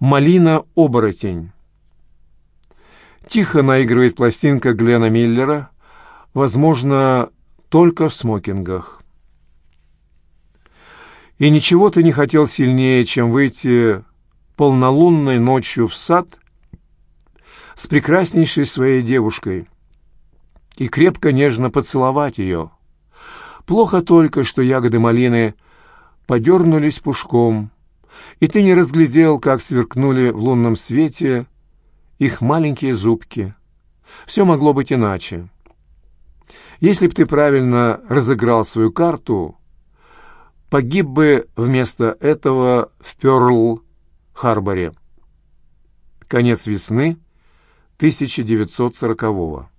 «Малина-оборотень». Тихо наигрывает пластинка Глена Миллера, возможно, только в смокингах. И ничего ты не хотел сильнее, чем выйти полнолунной ночью в сад с прекраснейшей своей девушкой и крепко нежно поцеловать ее. Плохо только, что ягоды малины подернулись пушком, и ты не разглядел, как сверкнули в лунном свете их маленькие зубки. Все могло быть иначе. Если б ты правильно разыграл свою карту, погиб бы вместо этого в Пёрл-Харборе. Конец весны 1940-го.